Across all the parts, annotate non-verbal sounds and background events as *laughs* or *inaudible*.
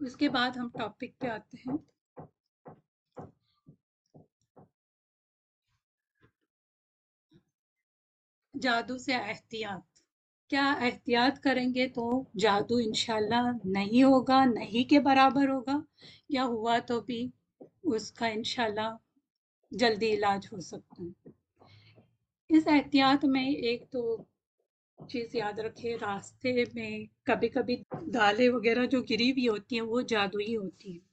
اس کے بعد ہم ٹاپک پہ آتے ہیں۔ جادو سے احتیاط۔ کیا احتیاط کریں گے تو جادو انشاءاللہ نہیں ہوگا، نہیں کے برابر ہوگا۔ یا ہوا تو بھی اس کا انشاءاللہ جلدی علاج ہو سکتا ہے۔ اس احتیاط میں ایک تو چیز یاد رکھے، راستے میں کبھی کبھی دالیں وغیرہ جو گری ہوئی ہوتی ہیں، وہ جادوئی ہوتی ہیں۔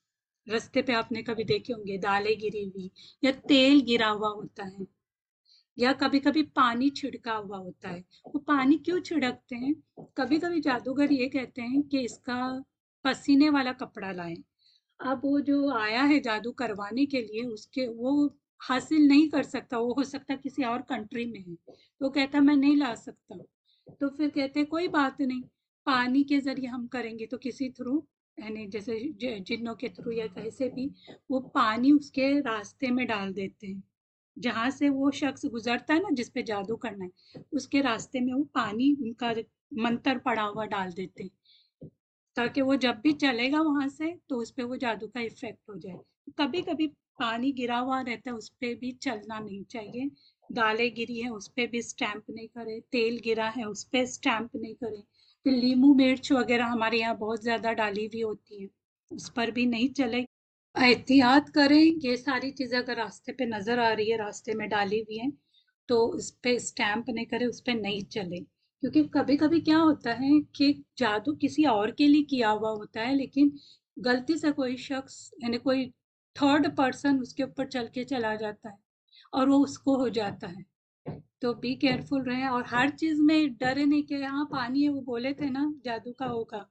رستے پہ آپ نے کبھی دیکھے ہوں گے، دالیں گری ہوئی یا تیل گرا ہوا ہوتا ہے یا کبھی کبھی پانی چھڑکا ہوا ہوتا ہے۔ وہ پانی کیوں چھڑکتے ہیں؟ کبھی کبھی جادوگر یہ کہتے ہیں کہ اس کا پسینے والا کپڑا لائیں۔ اب وہ جو آیا ہے جادو کروانے کے لیے، اس کے وہ حاصل نہیں کر سکتا، وہ ہو سکتا کسی اور کنٹری میں ہے۔ تو کہتا میں نہیں لا سکتا۔ تو پھر کہتے کوئی بات نہیں، پانی کے ذریعے ہم کریں گے۔ تو کسی تھرو یعنی جیسے جنوں کے تھرو یا کیسے بھی، وہ پانی اس کے راستے میں ڈال دیتے ہیں۔ جہاں سے وہ شخص گزرتا ہے نا، جس پہ جادو کرنا ہے، اس کے راستے میں وہ پانی ان کا منتر پڑا ہوا ڈال دیتے ہیں۔ تاکہ وہ جب بھی چلے گا وہاں سے، تو اس پہ وہ جادو کا افیکٹ ہو جائے۔ کبھی کبھی پانی گرا ہوا رہتا ہے، اس پہ بھی چلنا نہیں چاہیے۔ دالیں گری ہیں، اس پہ بھی اسٹیمپ نہیں کرے۔ تیل گرا ہے، اس پہ اسٹیمپ نہیں کرے۔ پھر لیمو مرچ وغیرہ ہمارے یہاں بہت زیادہ ڈالی ہوئی ہوتی ہے اس پر بھی نہیں چلے۔ احتیاط کریں، یہ ساری چیزیں اگر راستے پہ نظر آ رہی ہے، راستے میں ڈالی ہوئی ہیں، تو اس پہ اسٹیمپ نہیں کرے، اس پہ نہیں چلے۔ کیونکہ کبھی کبھی کیا ہوتا ہے کہ جادو کسی اور کے لیے کیا ہوا ہوتا ہے، لیکن غلطی سے کوئی شخص یعنی کوئی تھرڈ پرسن اس کے اوپر چل کے چلا جاتا ہے اور وہ اس کو ہو جاتا ہے تو بی کیئرفل رہے اور ہر چیز میں ڈرے نہیں کہ یہاں پانی ہے وہ بولے تھے نا جادو کا ہوگا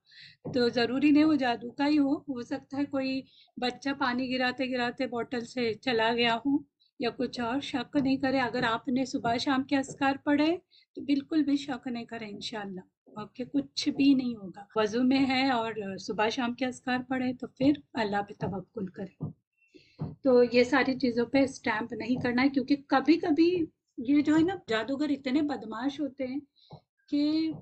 تو ضروری نہیں وہ جادو کا ہی ہو ہو سکتا ہے کوئی بچہ پانی گراتے گراتے بوٹل سے چلا گیا ہو یا کچھ اور شک نہیں کرے اگر آپ نے صبح شام کے اسکار پڑھے تو بالکل بھی شک نہیں کرے انشاءاللہ اوکے کچھ بھی نہیں ہوگا وضو میں ہے اور صبح شام کے اسکار پڑھے تو پھر اللہ پہ توکل کرے تو یہ ساری چیزوں پہ اسٹیمپ نہیں کرنا ہے، کیونکہ کبھی کبھی یہ جو ہے نا، جادوگر اتنے بدماش ہوتے ہیں کہ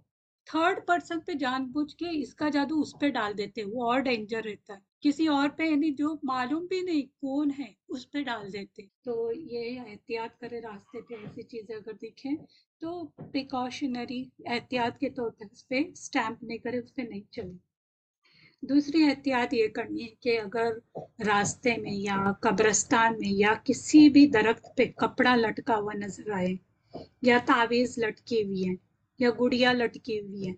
تھرڈ پرسن پہ جان بوجھ کے اس کا جادو اس پہ ڈال دیتے ہیں، وہ اور ڈینجر رہتا ہے۔ کسی اور پہ یعنی جو معلوم بھی نہیں کون ہے، اس پہ ڈال دیتے تو یہ احتیاط کرے راستے پہ ایسی چیزیں اگر دکھیں تو پریکاشنری احتیاط کے طور پہ اس پہ اسٹیمپ نہیں کرے، اس پہ نہیں چلے۔ دوسری احتیاط یہ کرنی ہے کہ اگر راستے میں یا قبرستان میں یا کسی بھی درخت پہ کپڑا لٹکا ہوا نظر آئے، یا تعویذ لٹکی ہوئی ہے، یا گڑیا لٹکی ہوئی ہے،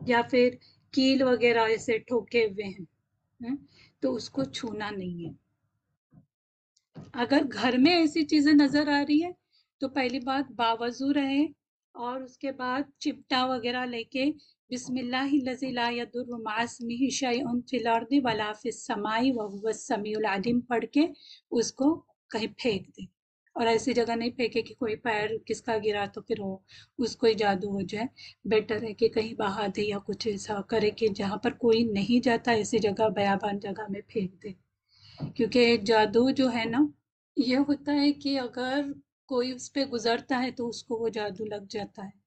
یا پھر کیل وغیرہ ایسے ٹھوکے ہوئے ہیں تو اس کو چھونا نہیں ہے۔ اگر گھر میں ایسی چیزیں نظر آ رہی ہے، تو پہلی بات باوضو رہے اور اس کے بعد چپٹا وغیرہ لے کے بسم اللہ الذی لا يضر مع اسمه شيء في الارض ولا في السماء وهو السميع العليم پڑھ کے اس کو کہیں پھینک دے۔ اور ایسی جگہ نہیں پھینکے کہ کوئی پیر کس کا گرا تو پھر وہ اس کو ہی جادو ہو جائے۔ بیٹر ہے کہ کہیں بہا دے یا کچھ ایسا کرے کہ جہاں پر کوئی نہیں جاتا ایسی جگہ بیابان جگہ میں پھینک دے۔ کیونکہ جادو جو ہے نا، یہ ہوتا ہے کہ اگر کوئی اس پہ گزرتا ہے تو اس کو وہ جادو لگ جاتا ہے۔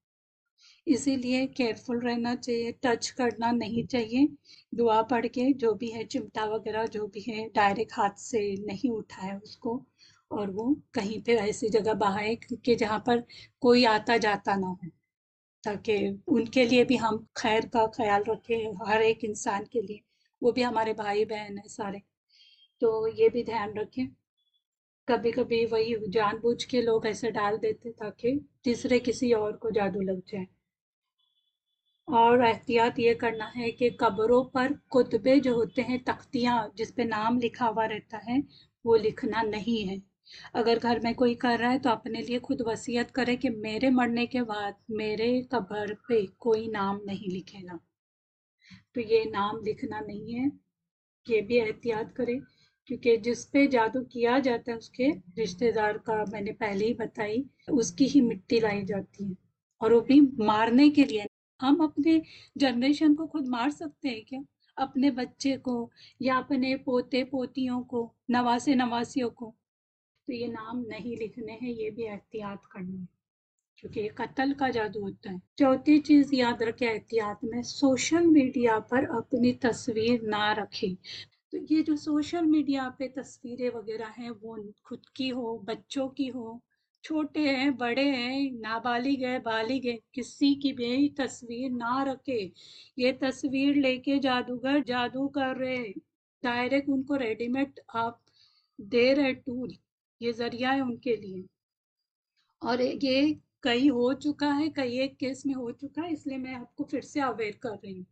اسی لیے کیئرفل رہنا چاہیے ٹچ کرنا نہیں چاہیے۔ دعا پڑھ کے جو بھی ہے، چمٹا وغیرہ جو بھی ہے ڈائریکٹ ہاتھ سے نہیں اٹھائے اس کو۔ اور وہ کہیں پہ ایسی جگہ بہائے کہ جہاں پر کوئی آتا جاتا نہ ہو۔ تاکہ ان کے لیے بھی ہم خیر کا خیال رکھیں، ہر ایک انسان کے لیے۔ وہ بھی ہمارے بھائی بہن ہیں سارے۔ تو یہ بھی دھیان رکھیں۔ کبھی کبھی وہی جان بوجھ کے لوگ ایسے ڈال دیتے تاکہ تیسرے کسی اور کو جادو لگ جائے۔ اور احتیاط یہ کرنا ہے کہ قبروں پر کتبے جو ہوتے ہیں، تختیاں جس پہ نام لکھا ہوا رہتا ہے، وہ لکھنا نہیں ہے۔ اگر گھر میں کوئی کر رہا ہے تو اپنے لیے خود وصیت کرے کہ میرے مرنے کے بعد میرے قبر پہ کوئی نام نہیں لکھے گا۔ تو یہ نام لکھنا نہیں ہے، یہ بھی احتیاط کرے۔ کیونکہ جس پہ جادو کیا جاتا ہے، اس کے رشتہ دار کا میں نے پہلے ہی بتائی، اس کی ہی مٹی لائی جاتی ہے۔ اور وہ بھی مارنے کے لیے ہم اپنے جنریشن کو خود مار سکتے ہیں کیا؟ اپنے بچے کو یا اپنے پوتے پوتیوں کو نواسے نواسیوں کو؟ تو یہ نام نہیں لکھنے ہیں، یہ بھی احتیاط کرنی ہے۔ کیونکہ یہ قتل کا جادو ہوتا ہے۔ چوتھی چیز یاد رکھے احتیاط میں سوشل میڈیا پر اپنی تصویر نہ رکھیں۔ تو یہ جو سوشل میڈیا پہ تصویریں وغیرہ ہیں، وہ خود کی ہو، بچوں کی ہو چھوٹے ہیں، بڑے ہیں، نابالغ ہے بالغ ہے کسی کی بھی تصویر نہ رکھے۔ یہ تصویر لے کے جادوگر جادو کر رہے ڈائریکٹ ان کو ریڈی میڈ آپ دے رہے ٹول۔ یہ ذریعہ ہے ان کے لیے۔ اور یہ کئی ہو چکا ہے، کئی ایک کیس میں ہو چکا ہے، اس لیے میں آپ کو پھر سے اویئر کر رہی ہوں۔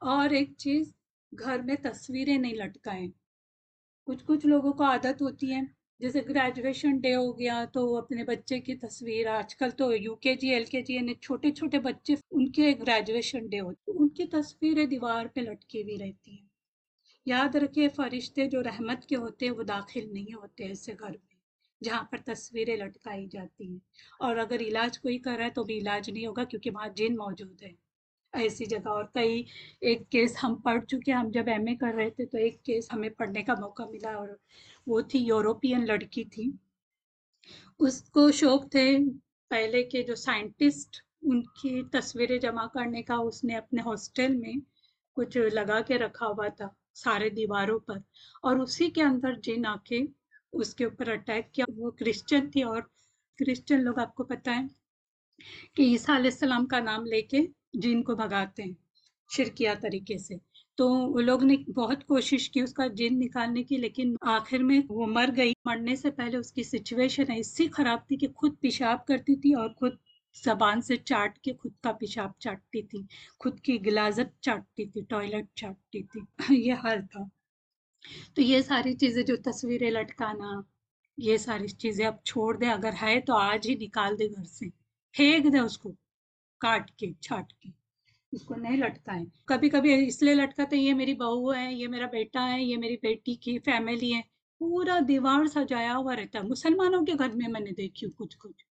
اور ایک چیز، گھر میں تصویریں نہیں لٹکائیں۔ کچھ کچھ لوگوں کو عادت ہوتی ہے جیسے گریجویشن ڈے ہو گیا تو اپنے بچے کی تصویر آج کل تو یو کے جی ایل کے جی یعنی چھوٹے چھوٹے بچے ان کے گریجویشن ڈے ہوتے ان کی تصویریں دیوار پہ لٹکی ہوئی رہتی ہیں۔ یاد رکھے فرشتے جو رحمت کے ہوتے ہیں وہ داخل نہیں ہوتے ایسے گھر میں جہاں پر تصویریں لٹکائی جاتی ہیں۔ اور اگر علاج کوئی کر رہا ہے تو بھی علاج نہیں ہوگا کیونکہ وہاں جن موجود ہے ایسی جگہ۔ اور کئی ایک کیس ہم پڑھ چکے، ہم جب ایم اے کر رہے تھے تو ایک کیس ہمیں پڑھنے کا موقع ملا اور وہ تھی یوروپین لڑکی تھی۔ اس کو شوق تھے پہلے کے جو سائنٹسٹ، ان کی تصویریں جمع کرنے کا۔ اس نے اپنے ہاسٹل میں کچھ لگا کے رکھا ہوا تھا سارے دیواروں پر۔ اور اسی کے اندر جن آ کے اس کے اوپر اٹیک کیا۔ وہ کرسچن تھی اور کرسچن لوگ، آپ کو پتہ ہے کہ عیسیٰ علیہ السلام کا نام لے کے جن کو بھگاتے ہیں شرکیہ طریقے سے۔ تو وہ لوگ نے بہت کوشش کی اس کا جن نکالنے کی، لیکن آخر میں وہ مر گئی۔ مرنے سے پہلے اس کی سچویشن ایسی خراب تھی کہ خود پیشاب کرتی تھی اور خود زبان سے چاٹ کے خود کا پیشاب چاٹتی تھی، خود کی گلازت چاٹتی تھی ٹوائلٹ چاٹتی تھی۔ *laughs* یہ حال تھا۔ تو یہ ساری چیزیں جو تصویریں لٹکانا، یہ ساری چیزیں اب چھوڑ دے اگر ہے تو آج ہی نکال دے گھر سے۔ پھینک دے اس کو۔ کاٹ کے، چھاٹ کے۔ اس کو نہیں لٹکا ہے کبھی کبھی اس لیے لٹکاتے یہ میری بہو ہے، یہ میرا بیٹا ہے، یہ میری بیٹی کی فیملی ہے۔ پورا دیوار سجایا ہوا رہتا ہے۔ مسلمانوں کے گھر میں میں نے دیکھی کچھ کچھ۔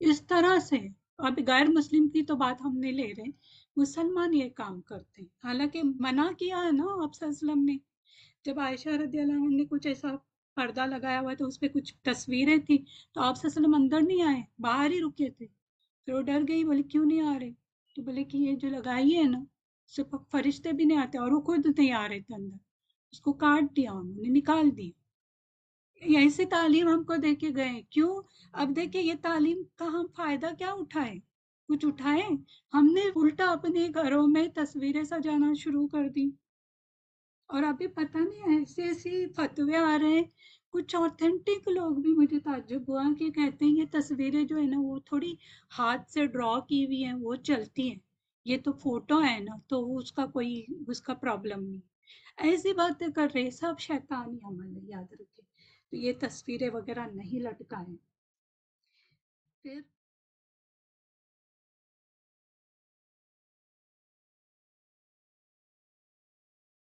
اس طرح سے۔ اب غیر مسلم کی تو بات ہم نہیں لے رہے۔ مسلمان یہ کام کرتے ہیں۔ حالانکہ منع کیا ہے نا آپ وسلم نے۔ جب عائشہ رضی اللہ عنہ نے کچھ ایسا پردہ لگایا ہوا تو اس پہ کچھ تصویریں تھی تو آپ وسلم اندر نہیں آئے، باہر ہی رکے تھے۔ پھر وہ ڈر گئی، بولے کیوں نہیں آ رہے؟ تو بولے کہ یہ جو لگائی ہے نا اس فرشتے بھی نہیں آتے اور وہ خود نہیں آ رہے تھے اندر۔ اس کو کاٹ دیا انہوں نے، نکال دیا۔ ایسی تعلیم ہم کو دے کے گئے کیوں؟ اب دیکھیں یہ تعلیم کا ہم فائدہ کیا اٹھائے کچھ اٹھائے ہم نے الٹا اپنے گھروں میں تصویریں سجانا شروع کر دی اور ابھی پتہ نہیں ایسی ایسی فتوے آ رہے ہیں۔ کچھ اوتھینٹک لوگ بھی مجھے تعجب ہوا کہ کہتے ہیں یہ تصویریں جو ہے نا وہ تھوڑی ہاتھ سے ڈرا کی ہوئی ہیں، وہ چلتی ہیں۔ یہ تو فوٹو ہے نا، تو اس کا کوئی اس کا پرابلم نہیں۔ ایسی باتیں کر رہے سب شیطانی عمل ہے یاد رکھے۔ تو یہ تصویریں وغیرہ نہیں لٹکائیں۔ پھر